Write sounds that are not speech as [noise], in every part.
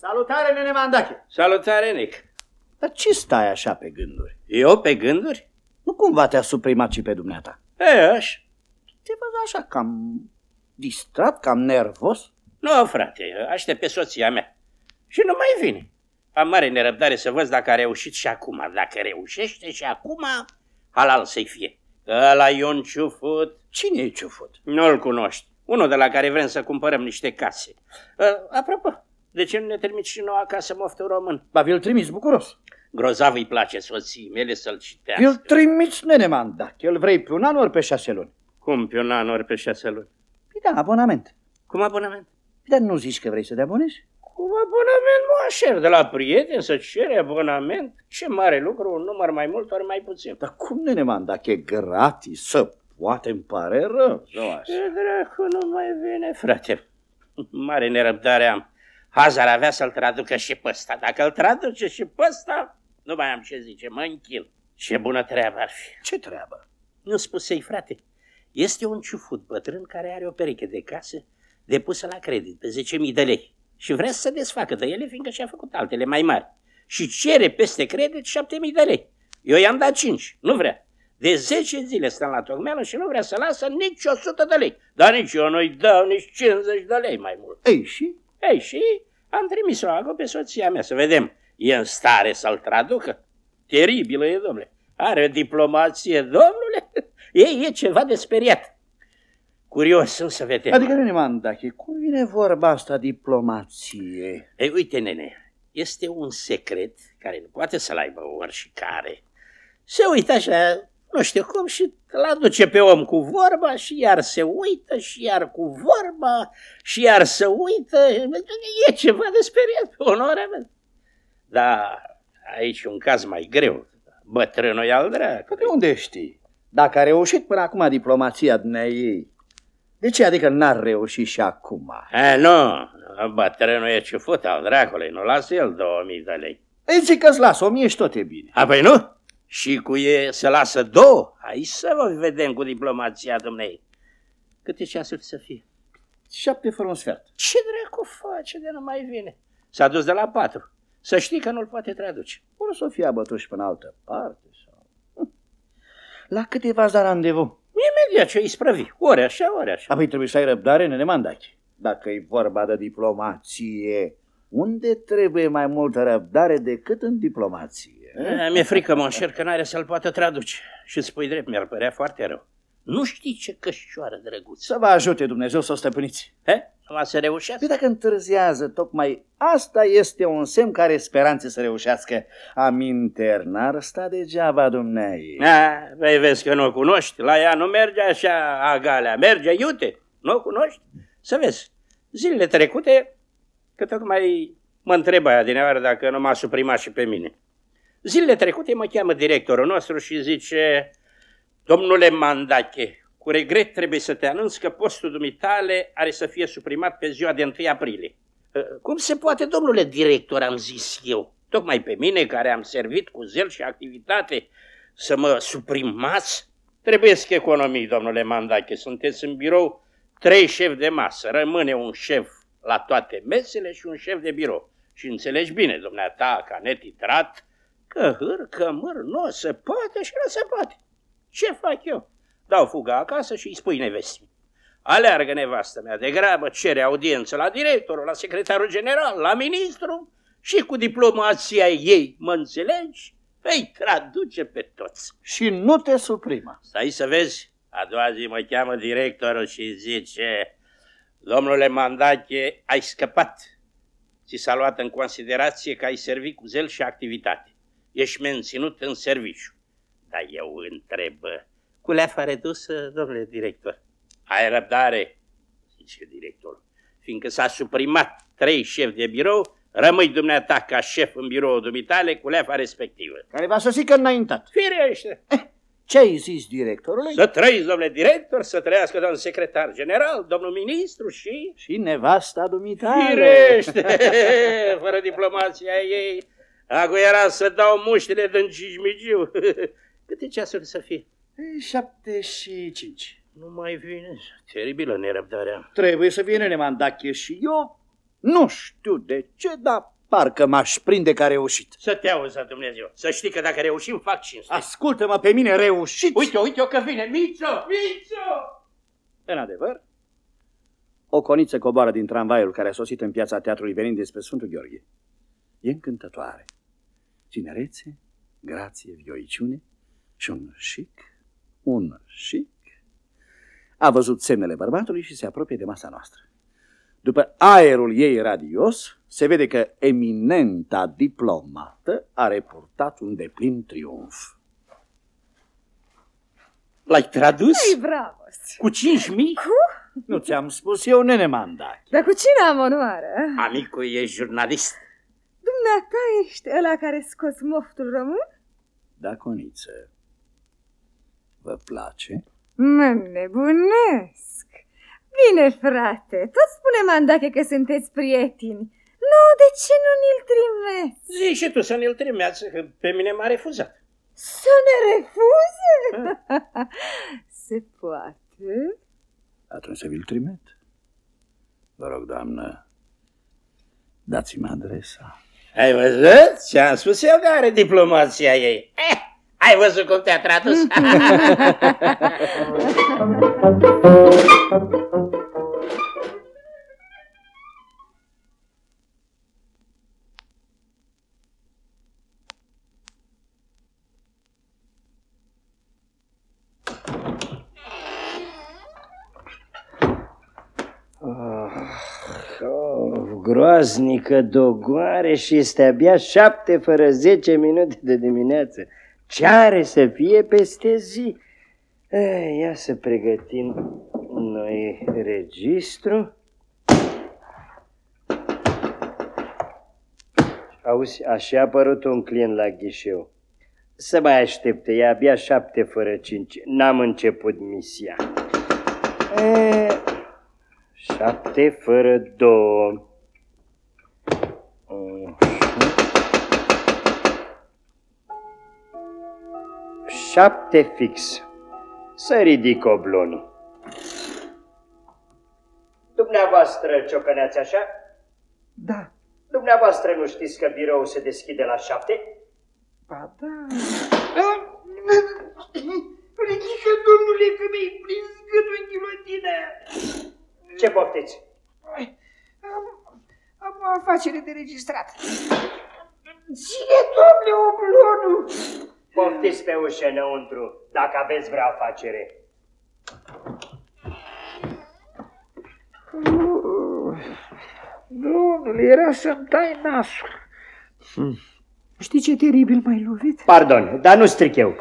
Salutare, nene Mandache! Salutare, Nic. Dar ce stai așa pe gânduri? Eu pe gânduri? Nu cumva te-a suprimat și pe dumneata? E, aș. Te văd așa cam distrat, cam nervos? Nu, frate, aștept pe soția mea. Și nu mai vine. Am mare nerăbdare să văd dacă a reușit și acum. Dacă reușește și acum, halal să-i fie. Ăla e un ciufut. Cine e ciufut? Nu-l cunoști. Unul de la care vrem să cumpărăm niște case. Uh, apropo, de ce nu ne trimiți și nouă acasă moftul român? Ba, vi-l trimis bucuros. Grozav îi place soții mele să-l citească. Vi-l trimiți, nene Mandache. Îl vrei pe un an ori pe șase luni? Cum pe un an ori pe șase luni? Păi da, abonament. Cum abonament? Păi Dar nu zici că vrei să te abonezi? Cum abonament nu așer de la prieten să cere abonament? Ce mare lucru, un număr mai mult ori mai puțin. Dar cum, nene Mandache, gratis, să poate îmi pare rău. Nu așa. Ce dracu nu mai vine, frate. Mare nerăbdare am. Hazar avea să-l traducă și pe ăsta. Dacă îl traduce și pe ăsta, nu mai am ce zice, mă închil. Ce bună treabă ar fi. Ce treabă? Nu spusei, frate. Este un ciufut bătrân care are o pereche de casă depusă la credit pe 10.000 de lei și vrea să se desfacă de ele fiindcă și-a făcut altele mai mari și cere peste credit 7.000 de lei. Eu i-am dat 5, nu vrea. De 10 zile stăm la tocmeală și nu vrea să lasă nici 100 de lei. Dar nici eu nu-i dau nici 50 de lei mai mult. Ei, și? Ei, și am trimis-o acolo pe soția mea să vedem. E în stare să-l traducă? Teribilă e, domnule. Are o diplomație, domnule. [laughs] Ei e ceva de speriat. Curios sunt să vedem. Adică, nene Mandache, cum vine vorba asta diplomație? Ei, uite, nene, este un secret care nu poate să-l aibă oricare. Se uită așa, nu știu cum, și îl aduce pe om cu vorba și iar se uită și iar cu vorba și iar se uită. E ceva de speriat pe onoarea mea. Dar aici e un caz mai greu. Bătrânul e al Că dracu. de unde știi? Dacă a reușit până acum diplomația ei, de ce adică n-ar reuși și acum? A, nu, bătrânul e ciufut al dracului, nu lasă el 2000 de lei. Ei zic că-ți las o mie și tot e bine. A, păi nu? Și cu e să lasă două? Aici să vă vedem cu diplomația dumnei. Câte ceasuri să fie? Șapte fără un sfert. Ce dracu face de nu mai vine? S-a dus de la patru. Să știi că nu-l poate traduce. Ori să fie abătut și până altă parte. Sau... Hm. [laughs] La câte v-ați dat randevu? Imediat ce îi sprăvi. Ori așa, ori așa. Apoi trebuie să ai răbdare, nene Mandache. Dacă e vorba de diplomație, unde trebuie mai multă răbdare decât în diplomație? A, Mi-e frică, mă înșer că n-are să-l poată traduce. Și spui drept, mi-ar părea foarte rău. Nu știi ce cășoară drăguță. Să vă ajute Dumnezeu să o stăpâniți. He? Numai să reușească? Păi dacă întârziază, tocmai asta este un semn care speranțe să reușească. Aminter, n-ar sta degeaba dumneai. A, vei vezi că nu o cunoști. La ea nu merge așa agalea, merge iute. Nu o cunoști? Să vezi. Zilele trecute, că tocmai mă întreb aia din afară dacă nu m-a suprimat și pe mine. Zilele trecute mă cheamă directorul nostru și zice, domnule Mandache, cu regret trebuie să te anunț că postul dumitale are să fie suprimat pe ziua de 1 aprilie. "Ă, Cum se poate, domnule director, am zis eu, tocmai pe mine care am servit cu zel și activitate, să mă suprimați? Trebuie să economii, domnule Mandache, sunteți în birou trei șefi de masă, rămâne un șef la toate mesele și un șef de birou. Și înțelegi bine, dumneata, ca netitrat, că hâr, că mâr, nu se poate și nu se poate. Ce fac eu? Dau fuga acasă și îi spui nevestii. Aleargă nevastă mea, de grabă cere audiență la directorul, la secretarul general, la ministru și cu diplomația ei, mă înțelegi? Îi traduce pe toți. Și nu te suprimă. Stai să vezi, a doua zi mă cheamă directorul și zice, domnule Mandache, ai scăpat. Ți s-a luat în considerație că ai servit cu zel și activitate. Ești menținut în serviciu. Dar eu întreb, cu leafa redusă, domnule director, ai răbdare, zice directorul, fiindcă s-a suprimat trei șefi de birou, rămâi dumneata ca șef în biroul dumitale cu leafa respectivă. Care va sosi că înaintat. Firește! Ce ai zis directorului? Să trăiți, domnule director, să trăiască domnul secretar general, domnul ministru și... Și nevasta dumitare. Firește! [laughs] Fără diplomația ei, acu era să dau muștile din cijmigiu. Câte ceasuri să fie? Ei, Șapte și cinci. Nu mai vine. Teribilă nerăbdarea. Trebuie să vină Nemandache și eu Nu știu de ce, dar parcă m-aș prinde că a reușit. Să te auză Dumnezeu. Să știi că dacă reușim, fac cinste. Ascultă-mă pe mine, reușit! Uite, uite-o că vine. Mițo, Mițo! În adevăr, o coniță coboară din tramvaiul care a sosit în piața teatrului venind despre Sfântul Gheorghe. E încântătoare. Tinerețe, grație, vioiciune și un șic, un șic. A văzut semnele bărbatului și se apropie de masa noastră. După aerul ei radios, se vede că eminenta diplomată a reportat un deplin triumf. L-ai tradus? Ei, bravo! Cu cinci mii? Cu? Nu ți-am spus eu, nene Mandac. Dar cu cine am onoarea? Amicul e jurnalist. Dumneata ești ăla care scos moftul român? Da, coniță. Vă place? Mă nebunesc. Bine, frate, tot spune Mandache că sunteți prieteni. Nu, de ce nu ni-l trimeți? Zici și tu să ne-l trimeați, că pe mine m-a refuzat. Să ne refuze? [laughs] Se poate? Atunci să vi-l trimit. Vă rog, doamnă, dați-mi adresa. Ai văzut? Ce-am spus eu că are diplomația ei. Eh, ai văzut cum te-a tradus? [laughs] groaznică dogoare și este abia șapte fără zece minute de dimineață. Ce are să fie peste zi? Eh, Ia să pregătim noi registru. Auzi, așa a apărut un client la ghișeu. Să mai aștepte, e abia șapte fără cinci. N-am început misia. E, șapte fără două. Șapte fix. Să ridic oblonul. Dumneavoastră ciocăneați așa? Da, Dumneavoastră nu știți că biroul se deschide la șapte? ba da. Ridică, domnule, că mi-ai prins gâtul la tine. Ce poftiți? Am, am o afacere de registrat. Ține, domnule, oblonul! Poftiți pe ușă înăuntru, dacă aveți vreo afacere. Domnule, era să-mi tai nasul. Știi ce teribil m-ai lovit? Pardon, dar nu stric eu.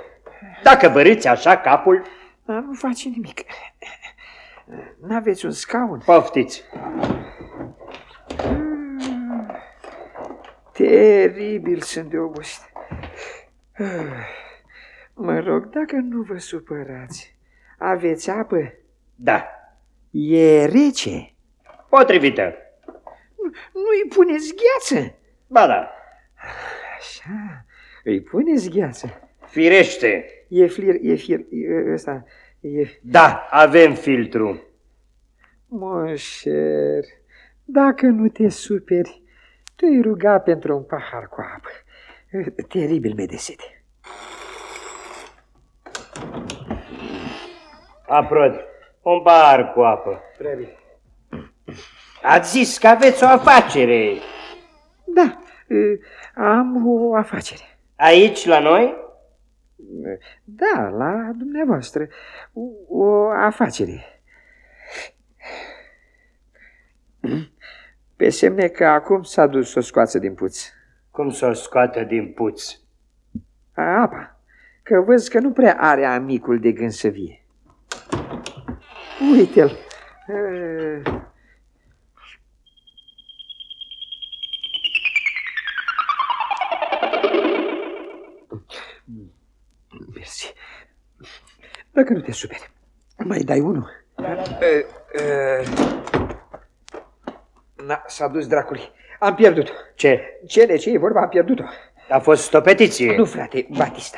Dacă vă râți așa capul, Dar nu face nimic. N-aveți un scaun? poftiți. Teribil sunt de obosit. [sighs] Mă rog, dacă nu vă supărați, aveți apă? Da, E rece. potrivită. Nu-i puneți gheață? Ba da, Așa, îi puneți gheață. firește. E flir, e fir, e ăsta, e... Da, avem filtru. Moșer, dacă nu te superi, te-ai ruga pentru un pahar cu apă. [laughs] Teribil mi de sete. Aprod, un bar cu apă. Prea bine. Ați zis că aveți o afacere. Da, am o afacere. Aici, la noi? Da, la dumneavoastră. O, o afacere. Pe semne că acum s-a dus să o scoață din puț. Cum să o scoată din puț? A, apa, că văd că nu prea are amicul de gând să vie. Uite-l. Eh, Mersi. Dacă nu te superi, mai dai unul. Eh, eh, Na, s-a dus dracului. Am pierdut-o. Ce? Cele ce e vorba, am pierdut-o. A fost o petiție. Nu, frate, Batista.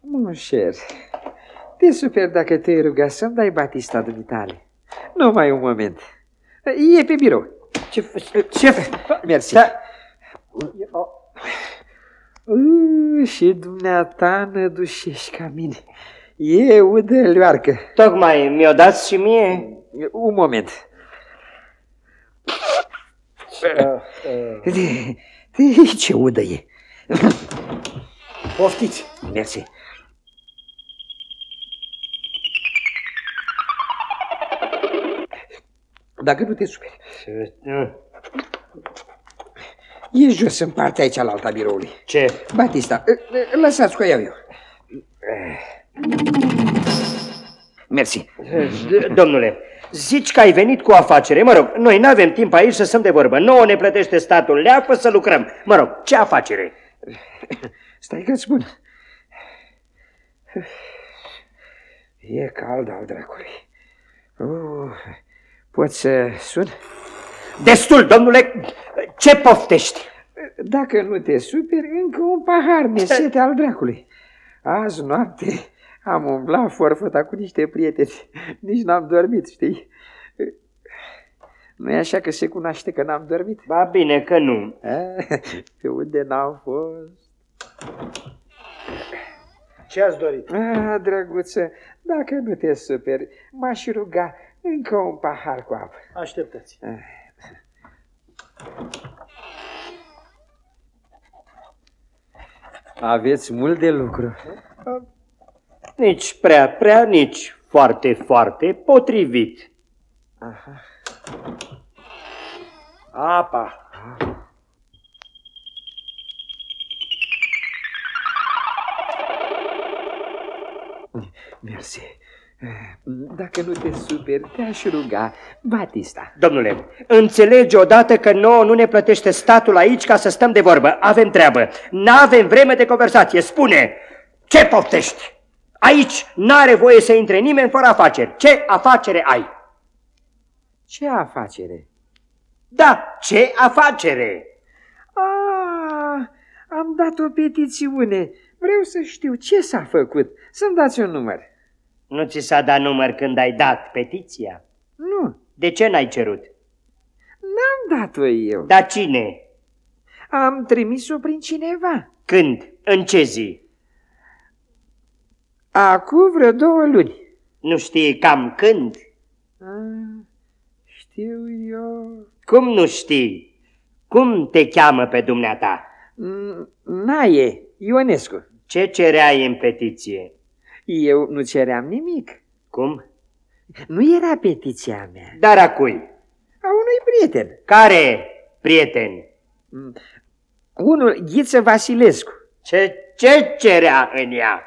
Mon cher, te super dacă te-ai ruga să-mi dai Batista dumitale. Numai un moment. E pe birou. Ce, ce, Mersi. Da. Uh, și dumneata nădușești ca mine. E udă leoarcă. Tocmai mi-o dați și mie? Un moment. De, de, ce udă e? Poftiți. Mersi. Dacă nu te superi, e jos în partea aici la alta biroului. Ce? Batista, lăsați cu iau eu. Mersi. Domnule, zici că ai venit cu o afacere. Mă rog, noi nu avem timp aici să stăm de vorbă. Nouă ne plătește statul leapă să lucrăm. Mă rog, ce afacere? Stai că-ți spun. E cald al dracului. Uh, poți să sun? Destul, domnule, ce poftești? Dacă nu te superi, încă un pahar nesete [laughs] al dracului. Azi noapte am umblat forfăta cu niște prieteni. [laughs] Nici n-am dormit, știi? nu e așa că se cunoaște că n-am dormit? Ba bine că nu. A, Pe unde n-am fost? Ce ați dorit? A, drăguță, dacă nu te superi, m-aș ruga încă un pahar cu apă. Așteptați. Aveți mult de lucru. Nici prea, prea, nici foarte, foarte potrivit. Aha. Apa. Mersi. Dacă nu te superi, te-aș ruga, Batista. Domnule, înțelegi odată că nouă nu ne plătește statul aici ca să stăm de vorbă. Avem treabă. N-avem vreme de conversație. Spune, ce poftești? Aici n-are voie să intre nimeni fără afaceri. Ce afacere ai? Ce afacere? Da, ce afacere? Ah, am dat o petițiune. Vreau să știu ce s-a făcut. Să-mi dați un număr. Nu ți s-a dat număr când ai dat petiția? Nu, De ce n-ai cerut? n-am dat-o eu. Da cine? Am trimis-o prin cineva. Când? În ce zi? Acum vreo două luni. Nu știi cam când? Ah, știu eu. Cum nu știi? Cum te cheamă pe dumneata? N- Naie, Ionescu. Ce cereai în petiție? Eu nu ceream nimic. Cum? Nu era petiția mea. Dar a cui? A unui prieten. Care prieten? Mm, Unul, Ghiță Vasilescu. Ce, ce cerea în ea?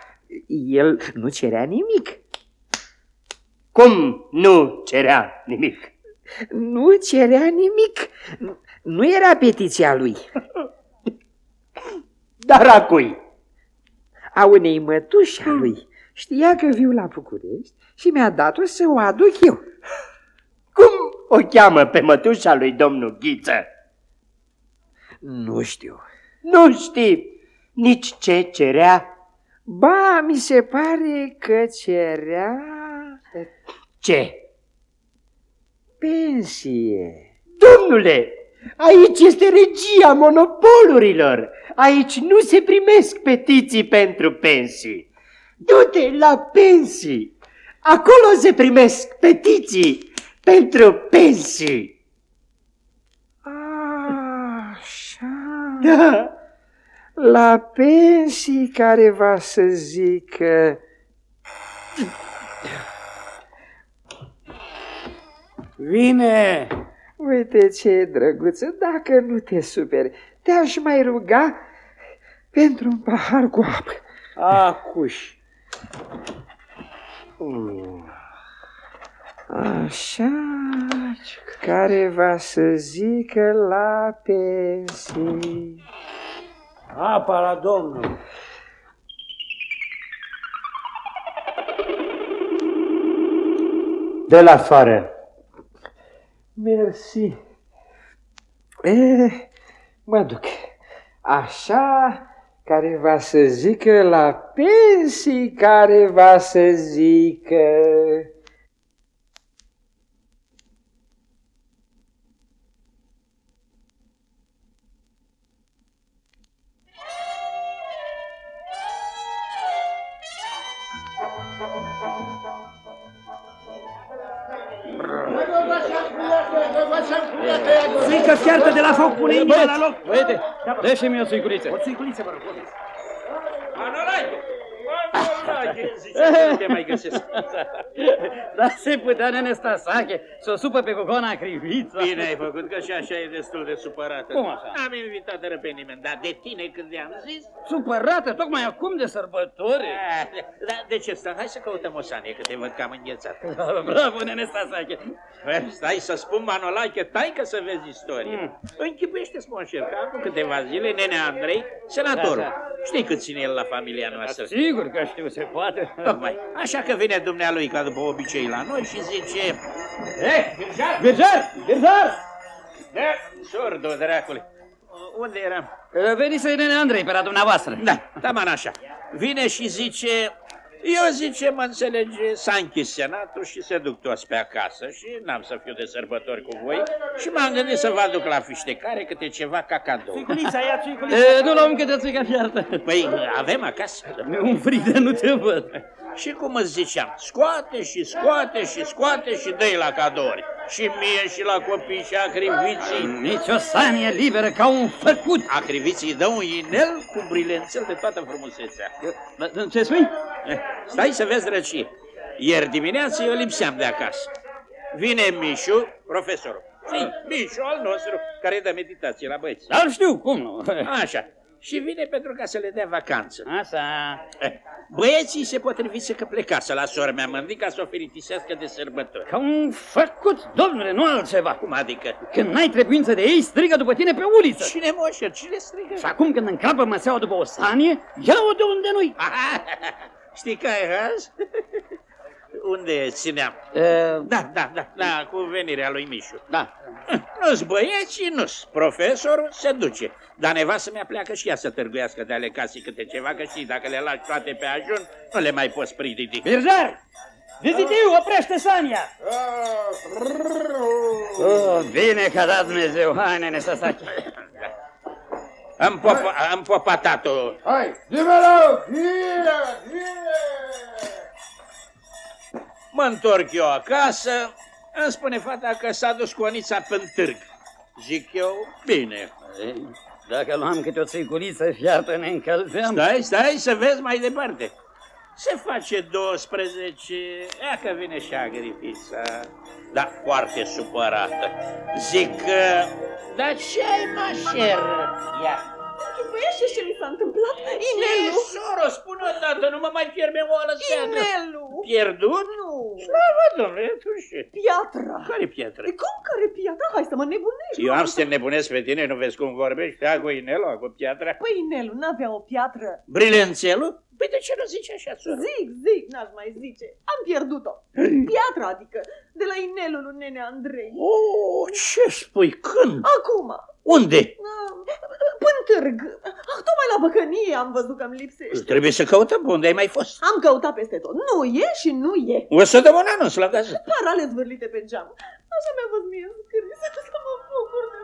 El nu cerea nimic. Cum nu cerea nimic? Nu cerea nimic. Nu era petiția lui. [laughs] Dar a cui? A unei mătuși a lui. Știa că viu la București și mi-a dat-o să o aduc eu. Cum o cheamă pe mătușa lui domnul Ghiță? Nu știu. Nu știi nici ce cerea? Ba, mi se pare că cerea Ce? pensie. Domnule, aici este regia monopolurilor. Aici nu se primesc petiții pentru pensii. Du-te la pensii. Acolo se primesc petiții pentru pensii. Așa. Da. [laughs] La pensii care va să zică... Vine! Uite ce drăguță, dacă nu te superi, te-aș mai ruga pentru un pahar cu apă. Acuși. Așa, care va să zică la pensii. Apa la domnul. De la afară. Mersi. E, mă duc. Așa, care va să zică la pensii, care va să zică... Țică fiartă de la foc, pune inima la loc. Băiete, dă-și-mi o țuiculiță. O țiculiță, vă rog. Manolache! Manolache! Zice, nu te mai găsesc. [laughs] Da se putea, nene Stasache, să o supă pe cocona crivița. Bine ai făcut, că și așa e destul de supărată. Cum așa? N-am invitat pe nimeni, dar de tine când i-am zis... Supărată, tocmai acum de sărbători. Ah, Da, de ce stă? Hai să căutăm o sanie, că te văd cam înghețat. [laughs] Bravo, nene Stasache. Păi, Stai să spun, Manolache, tai că să vezi istorie. Mm. Închipuiește-ți, monșer, că acum câteva zile, nene Andrei, senatorul, Da, da. știi cât ține el la familia noastră? Sigur că știu, se poate. Tocmai. [laughs] Așa că vine dumnealui ca după obicei la noi și zice... Eh, Birjar! Birjar! Birjar! Da, sordo, dracule. Unde eram? Veni să nene Andrei pe la dumneavoastră. Da, taman așa. Vine și zice... Eu zice, mă înțelege, s-a închis senatul și se duc toți pe acasă și n-am să fiu de sărbători cu voi și m-am gândit să vă aduc la fiștecare câte ceva ca cadou. Țiculița, ia țiculița. E, nu luăm câte țică fiartă. Păi, avem acasă. Mi-e un frig de nu te văd. Și cum îți ziceam, scoate și scoate și scoate și dă la cadouri. Și mie și la copii și acriviții. Nici o sanie liberă ca un făcut. Acriviții dă un inel cu brilențel de toată frumusețea. Da, Ce spui? Eh, [laughs] Stai să vezi răcie. Ieri dimineață eu lipseam de acasă. Vine Mișu, profesorul. Știi, Mișu al nostru, care dă meditație la băieți. Dar știu, cum nu? [laughs] Așa. Și vine pentru ca să le dea vacanță. Așa. Eh, Băieții se potrivise că plecară la sora mea mândica să o fericisească de sărbători. Ca un făcut, domnule, nu altceva. Cum adică? Când n-ai trebuință de ei, strigă după tine pe uliță. Cine moșer? Cine strigă? Și acum când încapă măseaua după o sanie, ia-o de unde nu-i. [laughs] Aha, Știi că ai azi? [laughs] Unde țineam? E, Da, da, da, da, cu venirea lui Mișu. da. Nu-s băieți, nu-s. Profesorul se duce. Dar nevastă mea pleacă și ea să târguiască de ale casei câte ceva, că știi, dacă le lași toate pe ajun, nu le mai poți pridi. Birjar! Vizitiu, oprește Sania! Oh, bine că a dat Dumnezeu, hai nene să sache. Am, popa, am popatat-o. Hai, zi-mă Vine, vine! Mă întorc eu acasă, îmi spune fata că s-a dus cu Onița pe târg. Zic eu, bine. Ei, Dacă luam câte o țiculiță fiartă, ne încălzeam. Stai, stai să vezi mai departe. Se face 12, ea că vine și agripița, dar foarte supărată. Zic că, dar ce ai mașer? Ia. Închipuiește ce mi s-a întâmplat? Ce, Inelu! soro, spune odată, nu mă mai pierd o ală seacă. Inelu! Pierdut? Nu! Slavă, domnule, tu ce? Piatra! Care piatră? E cum care piatra? Hai să mă nebunești! Eu am să te nebunesc pe tine, nu vezi cum vorbești? Ia cu inelul, cu piatra. Păi Inelu, n-avea o piatră. Brilențelul? Păi de ce nu zici așa, soră? Zic, zic, n-aș mai zice. Am pierdut-o. Piatra, adică, de la inelul lui Nene Andrei. Oh, ce spui? Când? Acum, Unde? ah, până târg. Ah, tocmai la băcănie am văzut că-mi lipsește. Trebuie să căutăm pe unde ai mai fost. Am căutat peste tot. Nu e și nu e. O să dăm un anunț la gazetă. Parale zvârlite pe geam. Așa mi-a fost mie scris. Să mă bucur de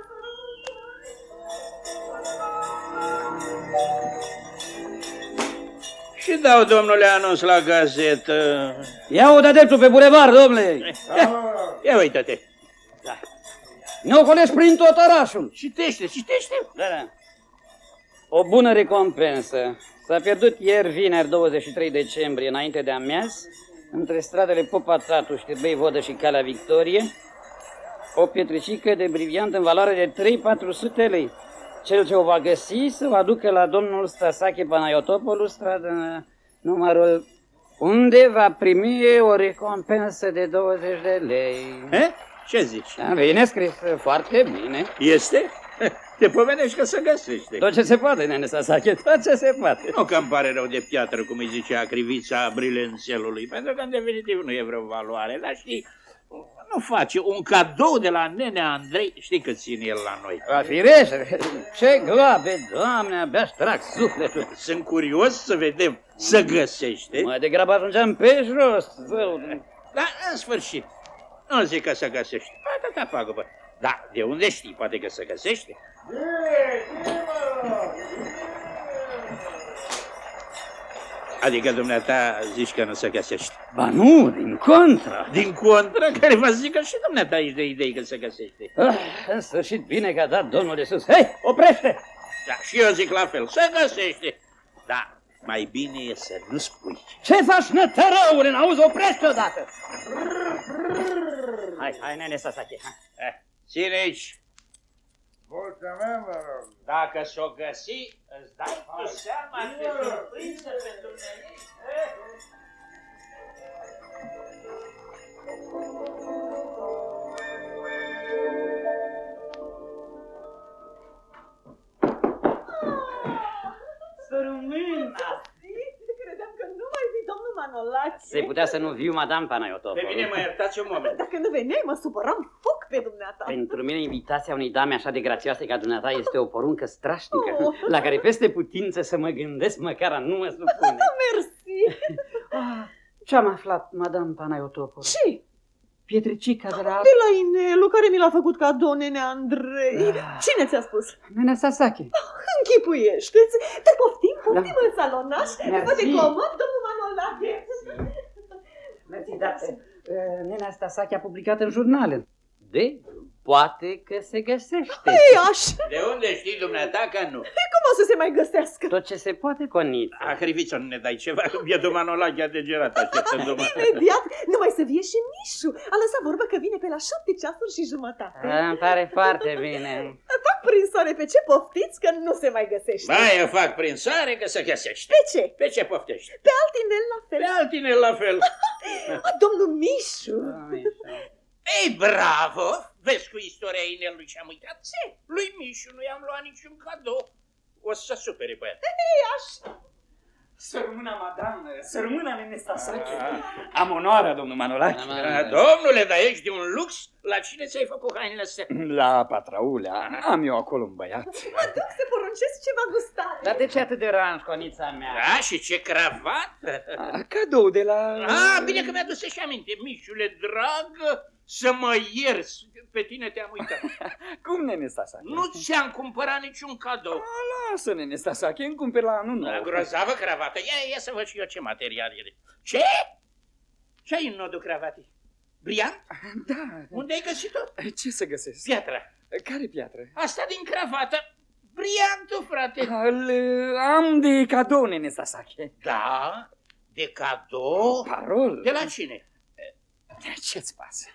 Și dau, domnule, anunț la gazetă. Ia-o de dreptul pe bulevard, domnule. Ia uite-te. Ne ocolești prin tot orașul. Citește, citește. Da, da. O bună recompensă. S-a pierdut ieri, vineri, 23 decembrie, înainte de amiaz, între stradele Popa Tatu, Știrbei Vodă și Calea Victorie, o pietricică de briviant în valoare de 3-400 lei. Cel ce o va găsi să o aducă la domnul Stasache Panayotopoulos, stradă numărul unde va primi o recompensă de 20 de lei. Eh? Ce zici? Da, bine scris, foarte bine. Este? Te pomenești că se găsește. Tot ce se poate, nene Sasake, tot ce se poate. Nu că îmi pare rău de piatră, cum îi zicea crivița brilențelului, pentru că în definitiv nu e vreo valoare, dar știi, nu face un cadou de la nenea Andrei, știi cât ține el la noi. Va fi reșe, ce gloabe, doamne, abia trag sufletul. Sunt curios să vedem, să găsește. Mai degrabă ajungeam pe jos, zău. Dar în sfârșit, nu zic că se găsește. Atâta pagubă. Da, de unde știi? Poate că se găsește. Adică dumneata zici că nu se găsește. Ba nu, din contră. Din contră, care vă zic că și dumneata ești de idei că se găsește. Ah, în sfârșit, bine că a dat domnul de sus. Hei, oprește! Da, și eu zic la fel, se găsește. Da, mai bine e să nu spui. Ce faci, nătărăule? N-auzi, oprește odată! Hai, hai, nene Sasaki. hai. Eh, ține aici. Volta mea, mă rog. Dacă s-o găsi, îți dai tu seama ce surpriză pentru mine. Eh? Sărmâna! Credeam că nu mai vii, domnul Manolache. Se putea să nu viu, madame Panayotopoulos. Pe mine mă iertați un moment. Dacă nu veneai, mă supăram foc pe dumneata. Pentru mine invitația unei dame așa de grațioase ca dumneata este o poruncă strașnică, Oh. la care peste putință să mă gândesc măcar a nu mă supune. [laughs] Mersi. Ah, Ce-am aflat, madame Panayotopoulos? Ce? Pietricica de la... De la Inelu, care mi l-a făcut cadou nene Andrei. Ah. Cine ți-a spus? Nene Sasaki. Închipuiește-ți. Te poftim, poftim Da. în salonaș. Mersi. Poate comod, domnul Manolache. Mersi, da. uh, Nena Sasaki a publicat în jurnale. De, poate că se găsește. Ei, aș. De unde știi dumneata că nu? Cum o să se mai găsească? Tot ce se poate, Coniță. Acriviță, nu ne dai ceva, [laughs] că bietul Manolache a degerat așteptându-mă. Imediat, numai să vie și Mișu. A lăsat vorbă că vine pe la șapte ceasuri și jumătate. Ah, Îmi pare foarte bine. [laughs] Fac prinsoare pe ce poftiți că nu se mai găsește. Ba, eu fac prin sare că se găsește. Pe ce? Pe ce poftești? Pe altinel la fel. Pe altine la fel. A, [laughs] domnul Mișu. Ei, bravo! Vezi cu istoria inelului ce am uitat? Ce? Lui Mișu nu i-am luat niciun cadou. O să se supere băiat. Ei, aș. Sărmâna, madame, sărmâna nene Sasaki. Ah. Am onoarea, domnul Manolache. Ah, Domnule, dar ești de un lux? La cine ți-ai făcut hainele astea? La patraulea, am eu acolo un băiat. Mă duc să poruncesc ceva gustare. Dar de ce atât de ranj, Conița mea? Da, și ce cravată! Ah, Cadou de la... Ah, bine că mi-a dus și aminte. Mișule, drag, să mă ierți. Pe tine te-am uitat. [laughs] Cum, nene Sasaki? Nu ți-am cumpărat niciun cadou. Ah, Lasă, nene Sasaki, îmi cumperi la anul La nou. grozavă cravată. Ia, ia să văd și eu ce material e. Ce? Ce ai în nodul cravatei? Brian? Da, Unde ai găsit-o? ce să găsesc? Piatra. Care piatră? Asta din cravată. Briantul, frate. Al, am de cadou, nene Sasaki. Da, de cadou. Parol? De la cine? Ce-ți pasă?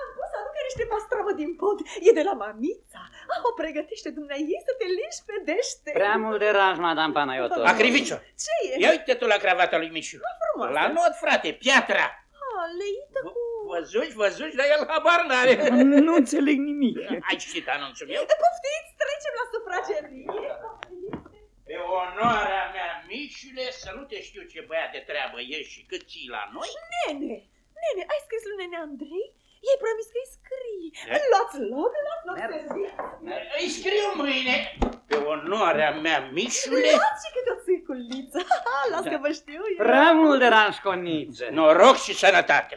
Am pus să aducă niște pastramă din pod. E de la mamița. Ah, o pregătește dumneai să te lișpedește. Prea mult de ranj, madame Panayotopoulos. Acrivicio. Ce e? Ia uite tu la cravata lui Mișu. frumoasă. La not, frate, piatra. Ah, leită cu... Văzuși, văzuși, dar el habar n-are. [laughs] Nu înțeleg nimic. Ai citit anunțul meu? Poftiți, trecem la sufragerie. Pe onoarea mea, Mișule, să nu te știu ce băiat de treabă ești și cât ții la noi. Nene, nene, ai scris lui nene Andrei? Ei promis că îi scrii. Eh? Luați loc, luați loc servit. Îi scriu mâine. Pe onoarea mea, Mișule. Luați și câte o țiculiță. [laughs] Las că vă știu eu. Prea mult de ranj, Coniță. Noroc și sănătate.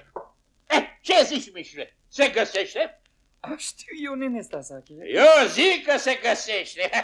Eh, ce zici, Mișule? Se găsește? A, știu eu, nene Sasaki. Eu zic că se găsește. [laughs]